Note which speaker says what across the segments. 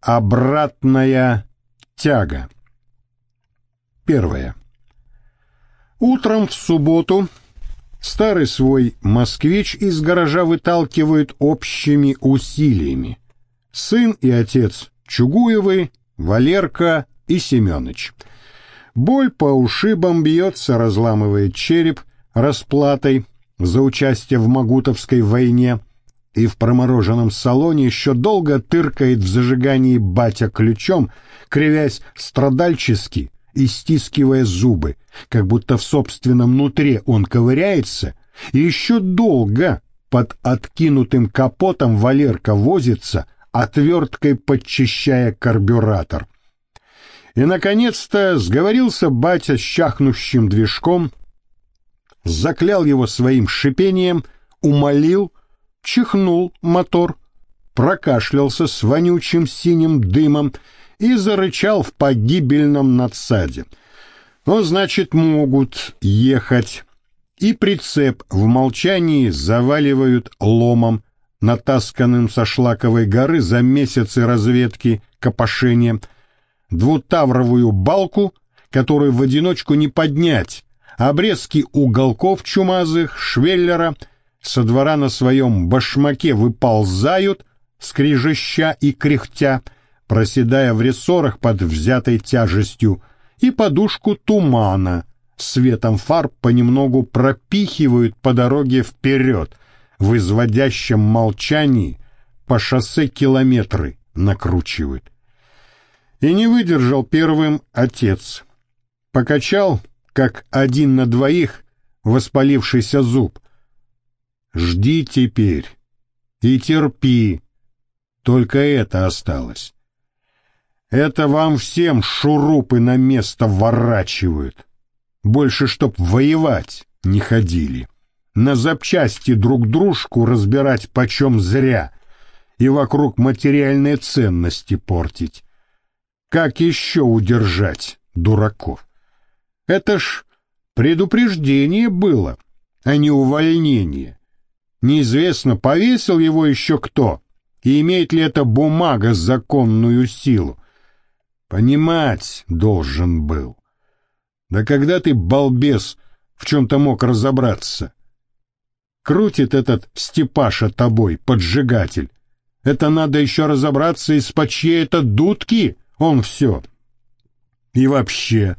Speaker 1: Обратная тяга. Первое. Утром в субботу старый свой москвич из гаража выталкивает общими усилиями. Сын и отец Чугуевы, Валерка и Семёныч. Боль по ушибам бьется, разламывает череп расплатой за участие в Магутовской войне и в промороженном салоне еще долго тыркает в зажигании батя ключом, кривясь страдальчески и стискивая зубы, как будто в собственном нутре он ковыряется, и еще долго под откинутым капотом Валерка возится, отверткой подчищая карбюратор. И, наконец-то, сговорился батя с чахнущим движком, заклял его своим шипением, умолил, чихнул мотор, прокашлялся с вонючим синим дымом и зарычал в погибельном надсаде. Ну, значит, могут ехать. И прицеп в молчании заваливают ломом, натасканным со шлаковой горы за месяцы разведки копошения, двутавровую балку, которую в одиночку не поднять, обрезки уголков чумазых, швеллера — со двора на своем башмаке выползают, скрижища и кряхтя, проседая в рессорах под взятой тяжестью, и подушку тумана светом фар понемногу пропихивают по дороге вперед, в изводящем молчании по шоссе километры накручивают. И не выдержал первым отец. Покачал, как один на двоих, воспалившийся зуб, Жди теперь и терпи. Только это осталось. Это вам всем шурупы на место ворачивают. Больше чтоб воевать не ходили. На запчасти друг дружку разбирать почем зря и вокруг материальные ценности портить. Как еще удержать дураков? Это ж предупреждение было, а не увольнение. Неизвестно, повесил его еще кто, и имеет ли эта бумага законную силу. Понимать должен был. Да когда ты, балбес, в чем-то мог разобраться? Крутит этот Степаша тобой, поджигатель. Это надо еще разобраться, из-под чьей это дудки он все. И вообще,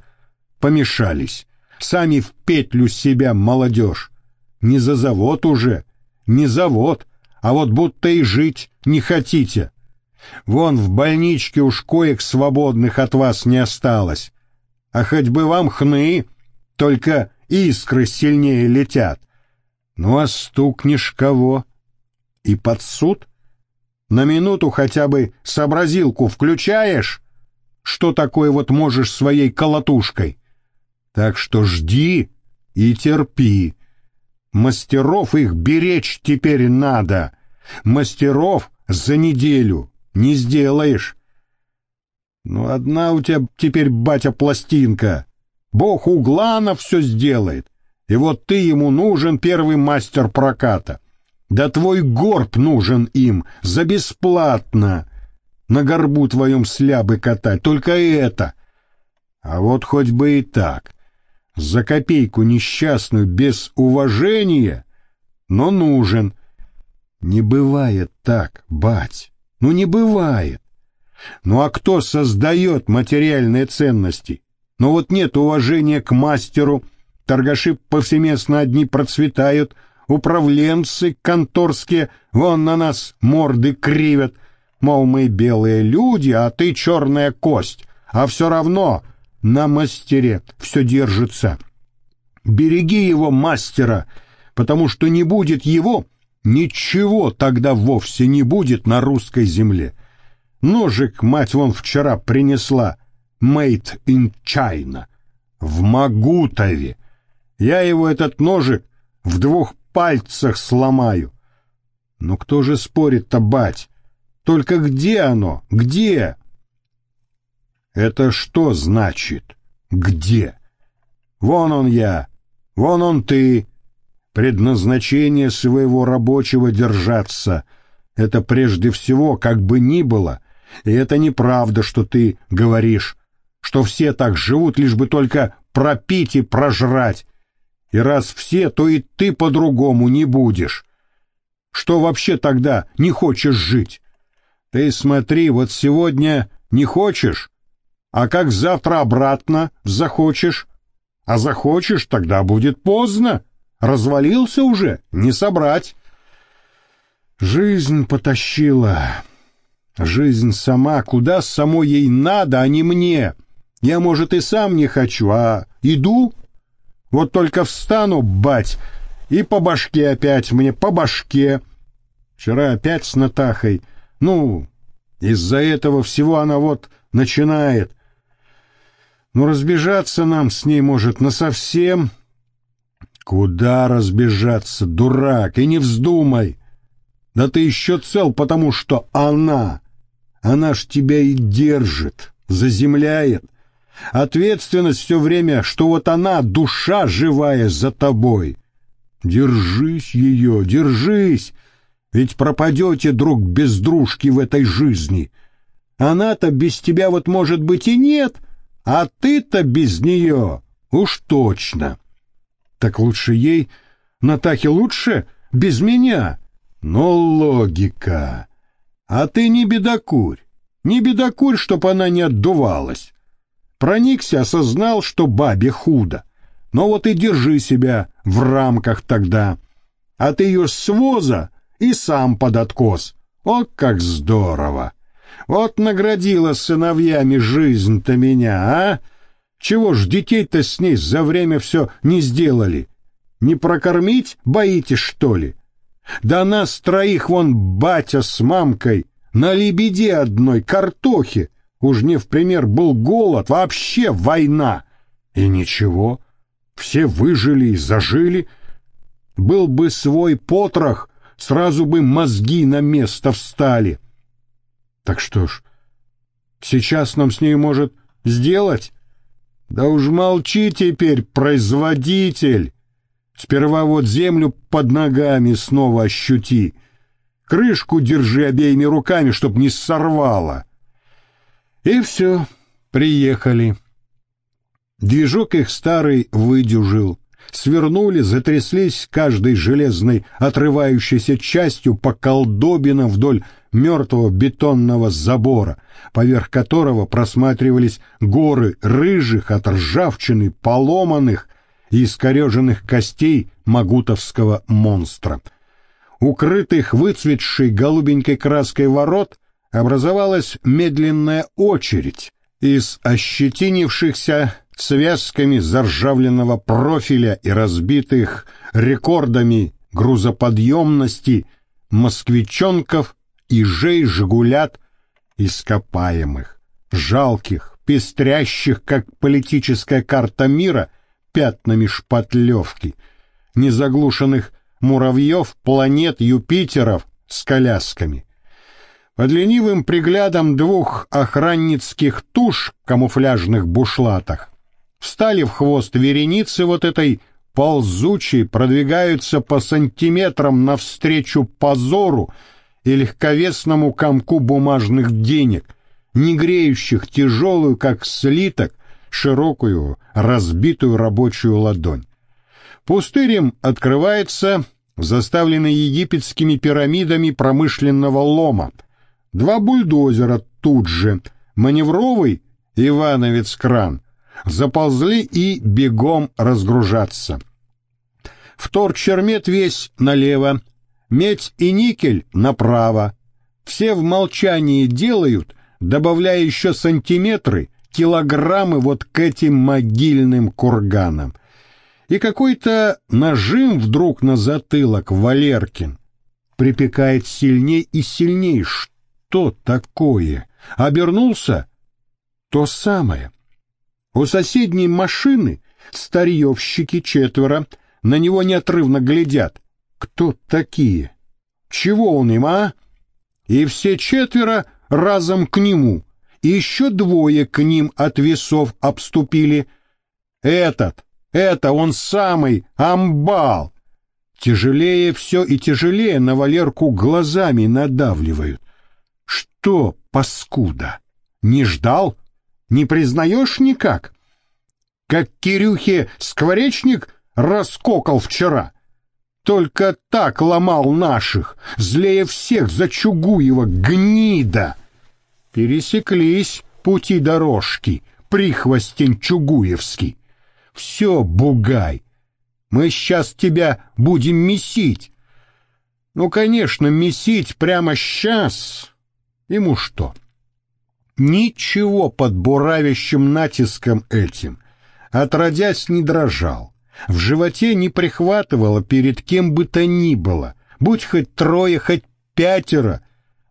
Speaker 1: помешались. Сами в петлю себя, молодежь. Не за завод уже, не завод, а вот будто и жить не хотите. Вон в больничке уж коек свободных от вас не осталось. А хоть бы вам хны, только искры сильнее летят. Ну а стукнешь кого? И под суд? На минуту хотя бы сообразилку включаешь? Что такое вот можешь своей колотушкой? Так что жди и терпи. Мастеров их беречь теперь надо. Мастеров за неделю не сделаешь. Ну, одна у тебя теперь, батя, пластинка. Бог угла все сделает. И вот ты ему нужен первый мастер проката. Да твой горб нужен им за бесплатно. На горбу твоем слябы катать, только это. А вот хоть бы и так за копейку несчастную без уважения, но нужен. Не бывает так, бать, ну не бывает. Ну а кто создает материальные ценности? Ну вот нет уважения к мастеру, торгаши повсеместно одни процветают, управленцы конторские вон на нас морды кривят, мол, мы белые люди, а ты черная кость, а все равно на мастере все держится. Береги его, мастера, потому что не будет его, ничего тогда вовсе не будет на русской земле. Ножик, мать вон вчера принесла, made in China, в Магутове. Я его, этот ножик, в двух пальцах сломаю. Но кто же спорит-то, бать? Только где оно? Где? Это что значит «где»? Вон он я, вон он ты. Предназначение своего рабочего держаться — это прежде всего, как бы ни было, И это неправда, что ты говоришь, что все так живут, лишь бы только пропить и прожрать. И раз все, то и ты по-другому не будешь. Что вообще тогда не хочешь жить? Ты смотри, вот сегодня не хочешь, а как завтра обратно захочешь? А захочешь, тогда будет поздно. Развалился уже, не собрать. Жизнь потащила. Жизнь сама, куда самой ей надо, а не мне. Я, может, и сам не хочу, а иду. Вот только встану, бать, и по башке опять мне, по башке. Вчера опять с Натахой. Ну, из-за этого всего она вот начинает. Ну, разбежаться нам с ней может насовсем. Куда разбежаться, дурак, и не вздумай. Да ты еще цел, потому что она, она ж тебя и держит, заземляет. Ответственность все время, что вот она, душа живая за тобой. Держись ее, держись, ведь пропадете друг без дружки в этой жизни. Она-то без тебя вот может быть и нет, а ты-то без нее уж точно. Так лучше ей, Натахе лучше, без меня. Но логика. А ты не бедокурь, не бедокурь, чтоб она не отдувалась. Проникся, осознал, что бабе худо. Но вот и держи себя в рамках тогда. А ты ее с воза и сам под откос. О, как здорово! Вот наградила сыновьями жизнь-то меня, а? Чего ж детей-то с ней за время все не сделали? Не прокормить боитесь, что ли? Да нас троих вон батя с мамкой на лебеде одной картохи. Уж не в пример был голод, вообще война. И ничего, все выжили и зажили. Был бы свой потрох, сразу бы мозги на место встали. Так что ж, сейчас нам с ней может сделать? Да уж молчи теперь, производитель. Сперва вот землю под ногами снова ощути. Крышку держи обеими руками, чтоб не сорвало. И все, приехали. Движок их старый выдюжил. Свернули, затряслись каждой железной отрывающейся частью по колдобинам вдоль мертвого бетонного забора, поверх которого просматривались горы рыжих от ржавчины поломанных и искореженных костей магутовского монстра. Укрытых выцветшей голубенькой краской ворот образовалась медленная очередь из ощетинившихся связками заржавленного профиля и разбитых рекордами грузоподъемности москвичонков ижей жгулят ископаемых, жалких, пестрящих, как политическая карта мира, пятнами шпатлевки, незаглушенных муравьев, планет, Юпитеров с колясками. Под ленивым приглядом двух охранницких туш в камуфляжных бушлатах встали в хвост вереницы вот этой ползучей, продвигаются по сантиметрам навстречу позору и легковесному комку бумажных денег, не греющих тяжелую, как слиток, широкую, разбитую рабочую ладонь. Пустырем открывается заставленный египетскими пирамидами промышленного лома. Два бульдозера тут же, маневровый Ивановец-кран, заползли и бегом разгружаться. Вторчермет весь налево, медь и никель направо. Все в молчании делают, добавляя еще сантиметры, килограммы вот к этим могильным курганам. И какой-то нажим вдруг на затылок Валеркин припекает сильней и сильней. Что такое? Обернулся? То самое. У соседней машины старьевщики четверо на него неотрывно глядят. Кто такие? Чего он им, а? И все четверо разом к нему, и еще двое к ним от весов обступили. Этот, это он самый, амбал. Тяжелее все и тяжелее на Валерку глазами надавливают. что, паскуда, не ждал? Не признаешь никак? Как Кирюхе скворечник раскокал вчера. Только так ломал наших, злее всех за Чугуева, гнида. Пересеклись пути дорожки, прихвостень Чугуевский. Все, бугай, мы сейчас тебя будем месить. Ну, конечно, месить прямо сейчас. Ему что? Ничего под буравящим натиском этим. Отродясь, не дрожал. В животе не прихватывало перед кем бы то ни было. Будь хоть трое, хоть пятеро.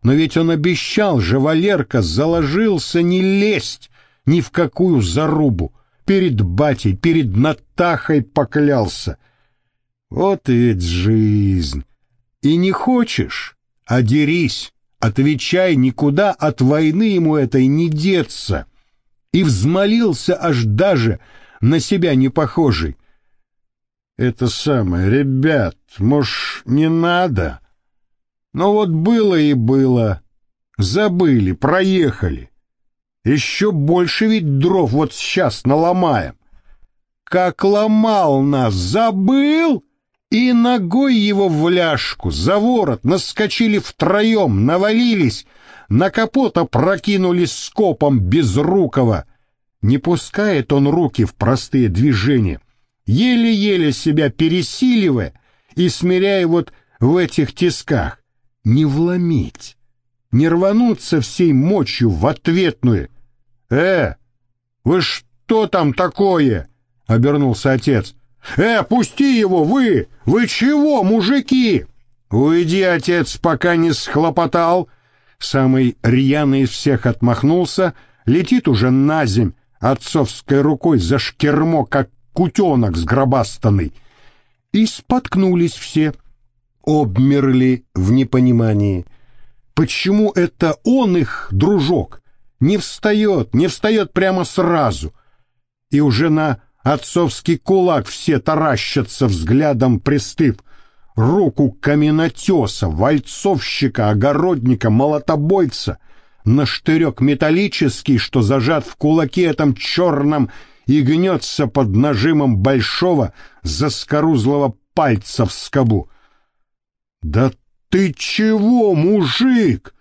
Speaker 1: Но ведь он обещал же, Валерка, заложился не лезть ни в какую зарубу. Перед батей, перед Натахой поклялся. Вот ведь жизнь. И не хочешь, а дерись, отвечай, никуда от войны ему этой не деться. И взмолился аж даже на себя не похожий. Это самое, ребят, может, не надо? Но вот было и было. Забыли, проехали. Еще больше ведь дров вот сейчас наломаем. Как ломал нас, забыл? И ногой его в ляжку, за ворот, наскочили втроем, навалились, на капота прокинулись скопом безрукого. Не пускает он руки в простые движения, еле-еле себя пересиливая и смиряя вот в этих тисках. Не вломить, не рвануться всей мощью в ответную. «Э, вы что там такое?» — обернулся отец. «Э, пусти его, вы! Вы чего, мужики?» «Уйди, отец, пока не схлопотал!» Самый рьяный из всех отмахнулся, летит уже на земь, отцовской рукой за шкермо, как кутенок сгробастанный. И споткнулись все, обмерли в непонимании. Почему это он их, дружок, не встает, не встает прямо сразу? И уже на Отцовский кулак все таращатся взглядом пристыв. Руку каменотеса, вальцовщика, огородника, молотобойца, на штырек металлический, что зажат в кулаке этом черном и гнется под нажимом большого заскорузлого пальца в скобу. «Да ты чего, мужик?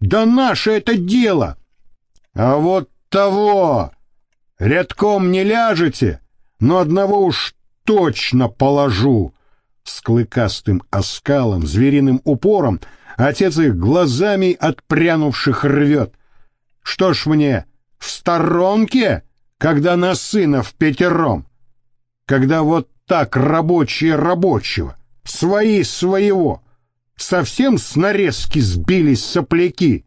Speaker 1: Да наше это дело!» «А вот того!» Рядком не ляжете, но одного уж точно положу. С клыкастым оскалом, звериным упором отец их глазами отпрянувших рвет. Что ж мне, в сторонке, когда на сына в пятером? Когда вот так рабочие рабочего, свои своего, совсем с нарезки сбились сопляки,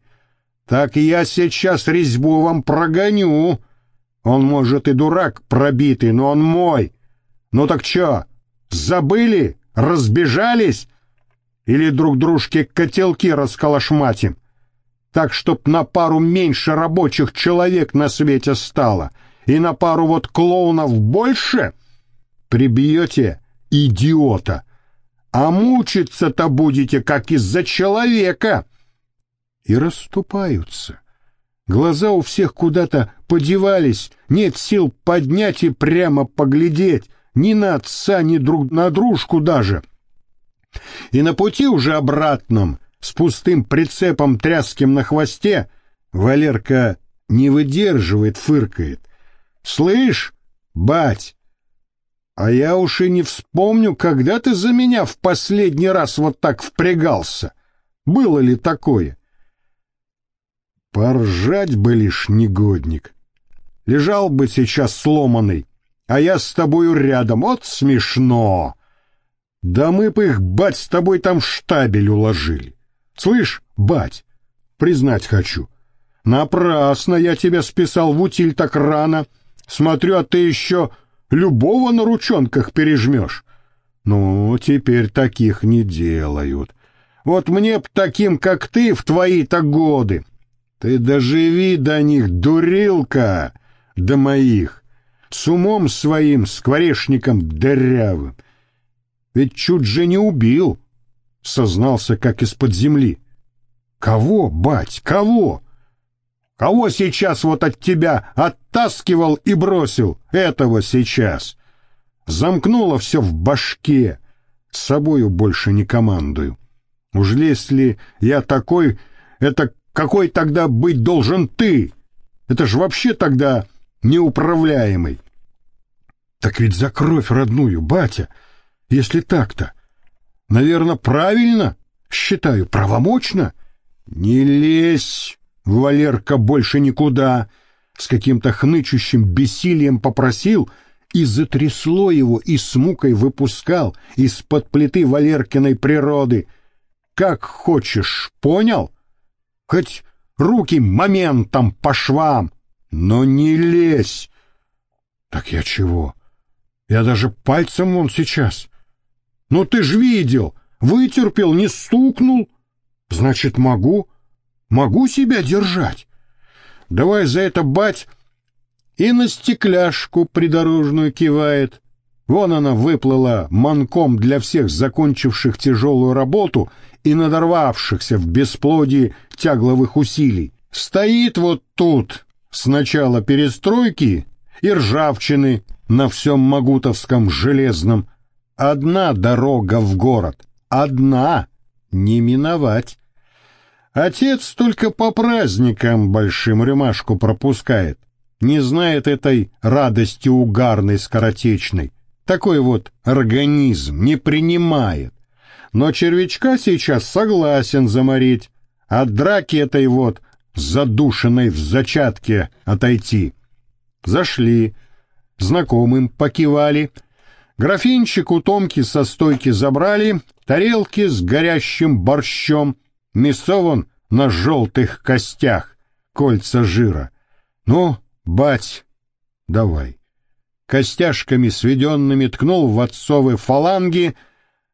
Speaker 1: так я сейчас резьбу вам прогоню, — он, может, и дурак пробитый, но он мой. Ну так чё, забыли? Разбежались? Или друг дружке котелки расколошматим? Так, чтоб на пару меньше рабочих человек на свете стало, и на пару вот клоунов больше? Прибьете идиота, а мучиться-то будете, как из-за человека. И расступаются. Глаза у всех куда-то подевались, нет сил поднять и прямо поглядеть, ни на отца, ни друг на дружку даже. И на пути уже обратном, с пустым прицепом тряским на хвосте, Валерка не выдерживает, фыркает. «Слышь, бать, а я уж и не вспомню, когда ты за меня в последний раз вот так впрягался. Было ли такое?» Поржать бы лишь негодник. Лежал бы сейчас сломанный, а я с тобою рядом. Вот смешно. Да мы бы их, бать, с тобой там штабель уложили. Слышь, бать, признать хочу. Напрасно я тебя списал в утиль так рано. Смотрю, а ты еще любого на ручонках пережмешь. Ну, теперь таких не делают. Вот мне б таким, как ты, в твои-то годы ты доживи до них, дурилка, до моих, с умом своим, скворечником дырявым. Ведь чуть же не убил, сознался, как из-под земли. Кого, бать, кого? Кого сейчас вот от тебя оттаскивал и бросил? Этого сейчас. Замкнуло все в башке. С собою больше не командую. Уж если я такой, это какой тогда быть должен ты? Это ж вообще тогда неуправляемый. Так ведь за кровь родную, батя, если так-то. Наверное, правильно, считаю, правомочно. Не лезь, Валерка, больше никуда. С каким-то хнычущим бессилием попросил и затрясло его, и с мукой выпускал из-под плиты Валеркиной природы. Как хочешь, понял? Хоть руки моментом по швам, но не лезь. Так я чего? Я даже пальцем вон сейчас. Ну ты ж видел, вытерпел, не стукнул. Значит, могу, могу себя держать. Давай за это, бать, и на стекляшку придорожную кивает. Вон она выплыла манком для всех закончивших тяжелую работу и надорвавшихся в бесплодии тягловых усилий. Стоит вот тут с начала перестройки и ржавчины на всем Магутовском железном. Одна дорога в город, одна, не миновать. Отец только по праздникам большим рюмашку пропускает, не знает этой радости угарной скоротечной. Такой вот организм не принимает. Но червячка сейчас согласен заморить, от драки этой вот задушенной в зачатке отойти. Зашли, знакомым покивали, графинчик у Томки со стойки забрали, тарелки с горящим борщом, мясо вон на желтых костях, кольца жира. Ну, бать, давай. Костяшками сведенными ткнул в отцовы фаланги,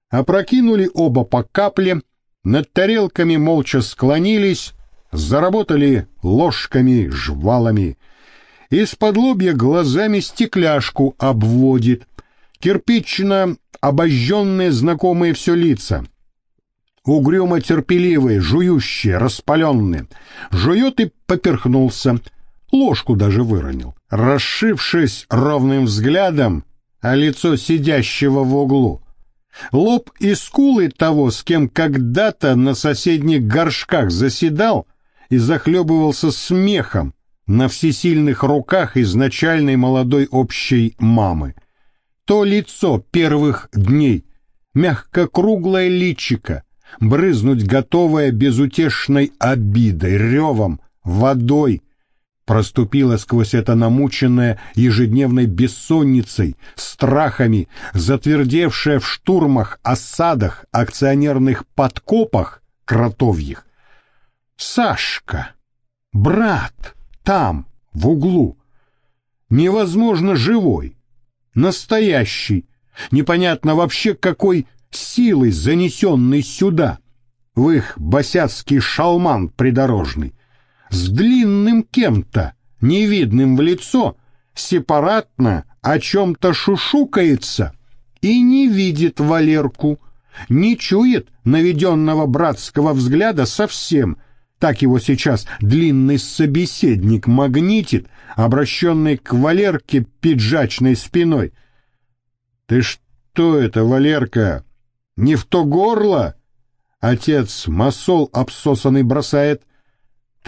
Speaker 1: опрокинули оба по капле, над тарелками молча склонились, заработали ложками-жвалами. Из-под лобья глазами стекляшку обводит, кирпично обожженные знакомые все лица. Угрюмо терпеливые, жующие, распаленные. Жует и поперхнулся, ложку даже выронил. Расшившись ровным взглядом, а лицо сидящего в углу — Лоб и скулы того, с кем когда-то на соседних горшках заседал и захлебывался смехом на всесильных руках изначальной молодой общей мамы. То лицо первых дней, мягко-круглое личико, брызнуть готовое безутешной обидой, ревом, водой, проступила сквозь это намученное ежедневной бессонницей, страхами, затвердевшая в штурмах, осадах, акционерных подкопах кротовьих. Сашка, брат, там, в углу, невозможно живой, настоящий, непонятно вообще какой силой занесенный сюда, в их босяцкий шалман придорожный, с длинным кем-то, невидным в лицо, сепаратно о чем-то шушукается и не видит Валерку, не чует наведенного братского взгляда совсем, так его сейчас длинный собеседник магнитит, обращенный к Валерке пиджачной спиной. «Ты что это, Валерка, не в то горло?» Отец масол обсосанный бросает.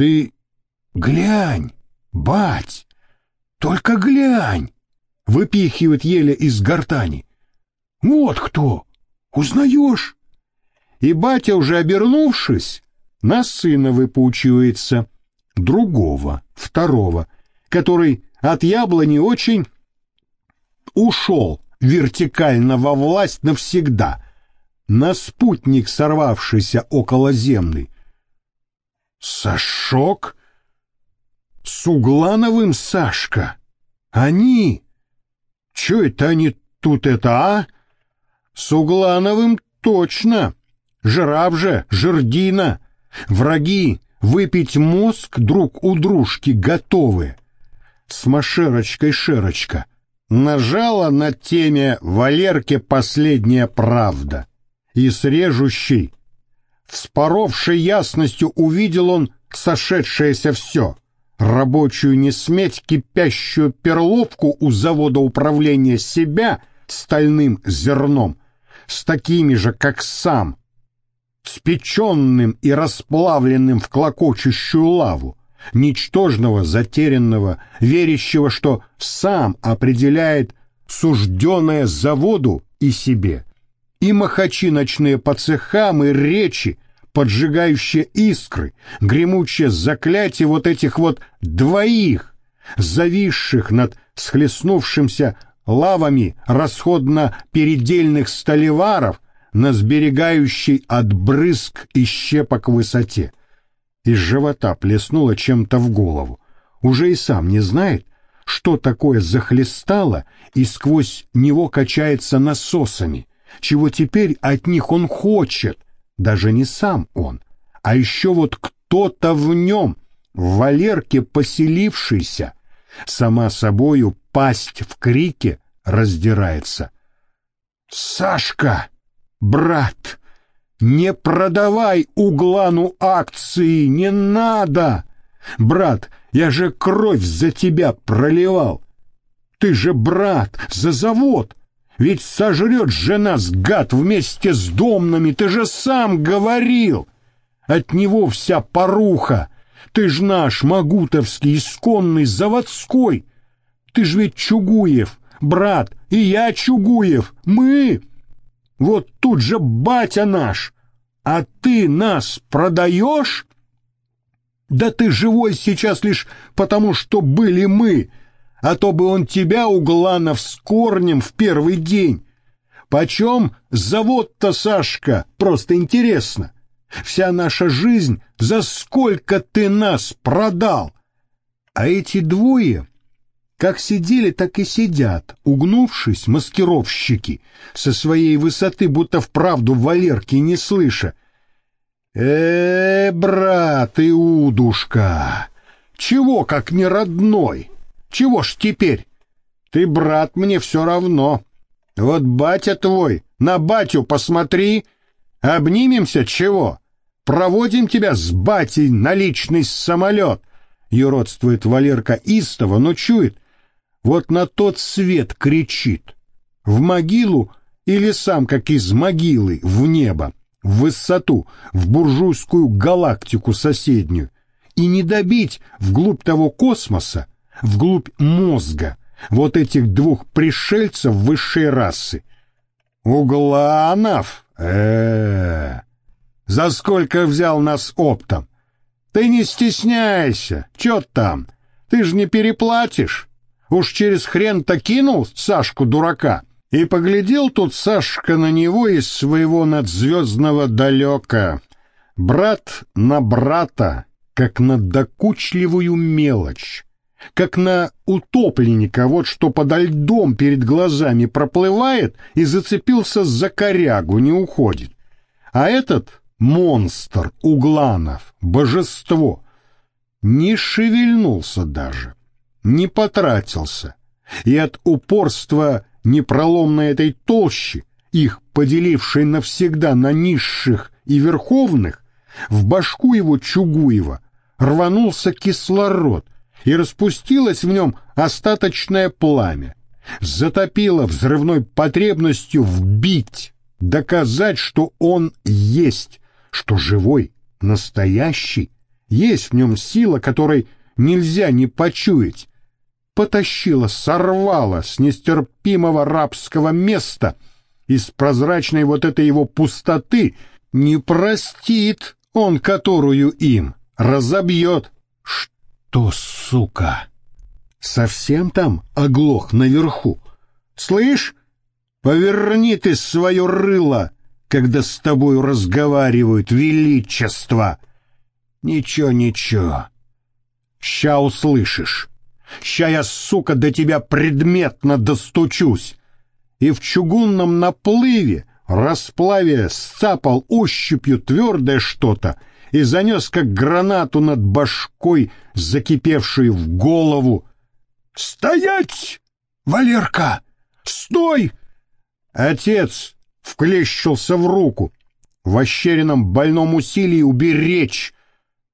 Speaker 1: Ты глянь, бать, только глянь, выпихивает еле из гортани. Вот кто, узнаешь? И батя, уже обернувшись, на сына выпучивается, другого, второго, который от яблони очень ушел вертикально во власть навсегда, на спутник сорвавшийся околоземный, Сашок? С Углановым Сашка? Они? Че это они тут это, а? С Углановым точно. Жираф же, жердина. Враги выпить мозг друг у дружки готовы. С Машерочкой Шерочка нажала на теме Валерке последняя правда и с Вспоровшей ясностью увидел он сошедшееся все. Рабочую не сметь кипящую перловку у завода управления себя стальным зерном, с такими же, как сам, спеченным и расплавленным в клокочущую лаву, ничтожного, затерянного, верящего, что сам определяет сужденное заводу и себе, и махачи ночные по цехам, и речи, поджигающие искры, гремучее заклятие вот этих вот двоих, зависших над схлестнувшимся лавами расходно-передельных столеваров на сберегающей от брызг и щепок высоте. Из живота плеснуло чем-то в голову. Уже и сам не знает, что такое захлестало и сквозь него качается насосами, чего теперь от них он хочет, даже не сам он, а еще вот кто-то в нем, в Валерке поселившийся, сама собою пасть в крике раздирается. «Сашка, брат, не продавай углану акции, не надо! Брат, я же кровь за тебя проливал! Ты же, брат, за завод!» Ведь сожрет же нас, гад, вместе с домнами, ты же сам говорил. От него вся поруха. Ты ж наш, Магутовский, исконный, заводской. Ты ж ведь Чугуев, брат, и я Чугуев, мы. Вот тут же батя наш, а ты нас продаешь? Да ты живой сейчас лишь потому, что были мы, а то бы он тебя, Угланов, с корнем в первый день. Почем завод-то, Сашка? Просто интересно. Вся наша жизнь, за сколько ты нас продал? А эти двое, как сидели, так и сидят, угнувшись, маскировщики, со своей высоты, будто вправду Валерки не слыша. Э, брат и удушка, чего как не родной? Чего ж теперь? Ты, брат, мне все равно. Вот батя твой, на батю посмотри. Обнимемся чего? Проводим тебя с батей на личный самолет. Юродствует Валерка истово, но чует. Вот на тот свет кричит. В могилу или сам, как из могилы, в небо, в высоту, в буржуйскую галактику соседнюю. И не добить вглубь того космоса, вглубь мозга вот этих двух пришельцев высшей расы. Угланов? э, -э, -э. За сколько взял нас оптом? Ты не стесняйся, чё там? Ты ж не переплатишь. Уж через хрен-то кинул Сашку дурака. И поглядел тут Сашка на него из своего надзвездного далека. Брат на брата, как на докучливую мелочь как на утопленника, вот что подо льдом перед глазами проплывает и зацепился за корягу, не уходит. А этот монстр Угланов, божество, не шевельнулся даже, не потратился, и от упорства непроломной этой толщи, их поделившей навсегда на низших и верховных, в башку его Чугуева рванулся кислород, и распустилось в нем остаточное пламя, затопило взрывной потребностью вбить, доказать, что он есть, что живой, настоящий, есть в нем сила, которой нельзя не почуять, потащила, сорвала с нестерпимого рабского места. Из прозрачной вот этой его пустоты, не простит он, которую им, разобьет. Что, сука? Совсем там оглох наверху? Слышь, поверни ты свое рыло, когда с тобой разговаривают величество. Ничего, ничего. Ща услышишь. Ща я, сука, до тебя предметно достучусь. И в чугунном наплыве, расплаве, сцапал ощупью твердое что-то — и занес как гранату над башкой, закипевшую в голову. «Стоять! Валерка! Стой!» Отец вклещился в руку. в ощеренном больном усилии уберечь,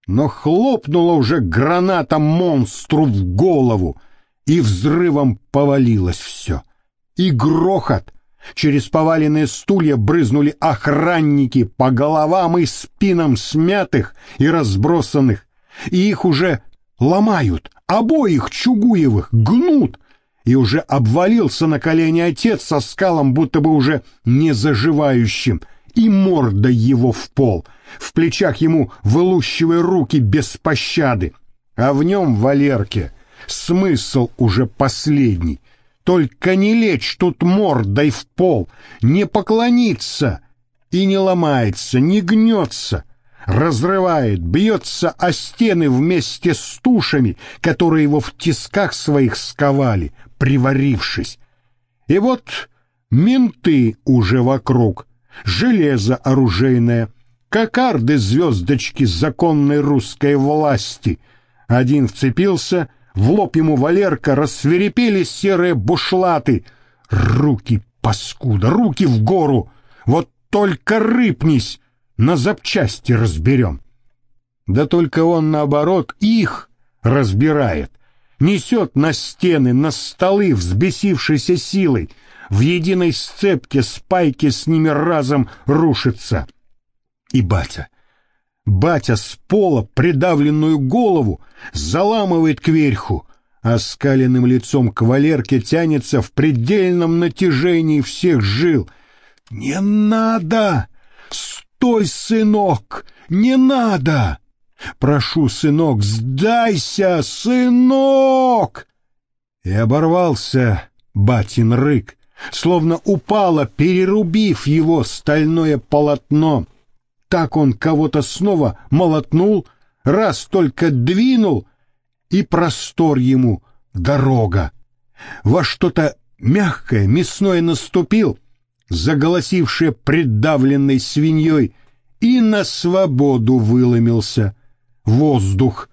Speaker 1: но хлопнула уже граната монстру в голову, и взрывом повалилось все. И грохот. Через поваленные стулья брызнули охранники по головам и спинам смятых и разбросанных, и их уже ломают, обоих Чугуевых, гнут, и уже обвалился на колени отец со скалом, будто бы уже не заживающим, и мордой его в пол, в плечах ему вылущивая руки без пощады, а в нем, Валерке, смысл уже последний. Только не лечь тут мордой в пол, не поклониться, и не ломается, не гнется, разрывает, бьется о стены вместе с тушами, которые его в тисках своих сковали, приварившись. И вот менты уже вокруг, железо оружейное, кокарды звездочки законной русской власти. Один вцепился, в лоб ему Валерка рассверепели серые бушлаты. Руки, паскуда, руки в гору! Вот только рыпнись! на запчасти разберем. Да только он, наоборот, их разбирает, несет на стены, на столы взбесившейся силой, в единой сцепке спайки с ними разом рушится. И батя, батя с пола придавленную голову заламывает кверху, а скаленным лицом к Валерке тянется в предельном натяжении всех жил. «Не надо! Стой, сынок, не надо! Прошу, сынок, сдайся, сынок!» И оборвался батин рык, словно упало, перерубив его стальное полотно. Так он кого-то снова молотнул, раз только двинул, и простор ему дорога. Во что-то мягкое, мясное наступил — заголосившее придавленной свиньей, и на свободу выломился. Воздух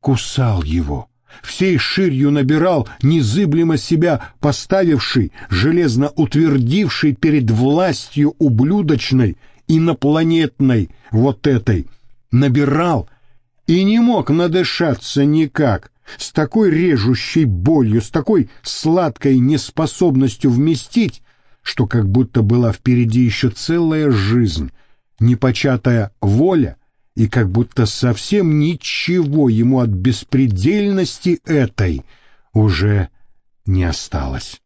Speaker 1: кусал его, всей ширью набирал незыблемо себя поставивший, железно утвердивший перед властью ублюдочной, инопланетной, вот этой, набирал и не мог надышаться никак, с такой режущей болью, с такой сладкой неспособностью вместить, что как будто была впереди еще целая жизнь, непочатая воля, и как будто совсем ничего ему от беспредельности этой уже не осталось.